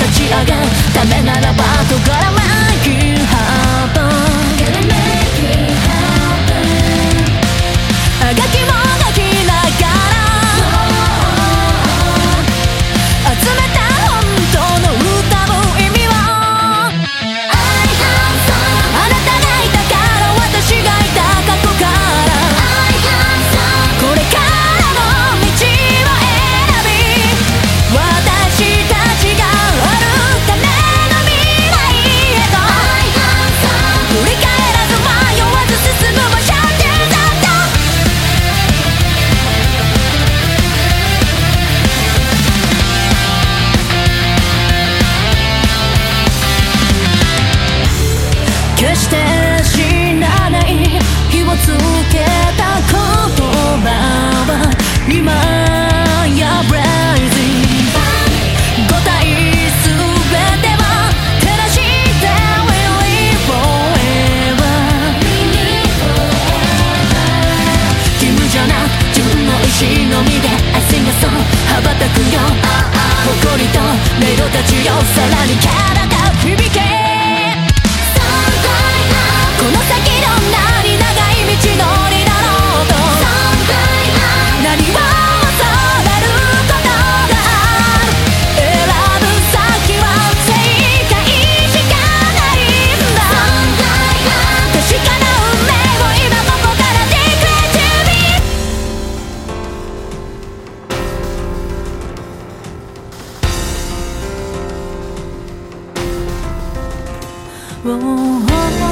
立ち上がるためならばとがらめき Oh.